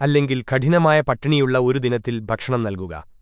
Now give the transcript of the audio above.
അല്ലെങ്കിൽ കഠിനമായ പട്ടിണിയുള്ള ഒരു ദിനത്തിൽ ഭക്ഷണം നൽകുക.